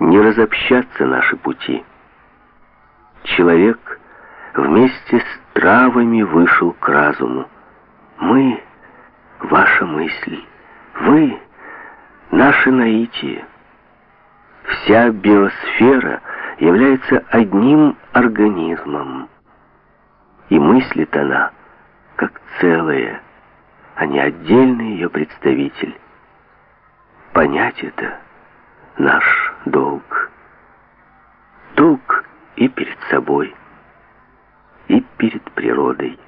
не разобщаться наши пути. Человек вместе с травами вышел к разуму. Мы — ваша мысль, вы — наше наитие. Вся биосфера является одним организмом. И мыслит она как целое, а не отдельный ее представитель. Понять это — наш долг. Долг и перед собой, и перед природой.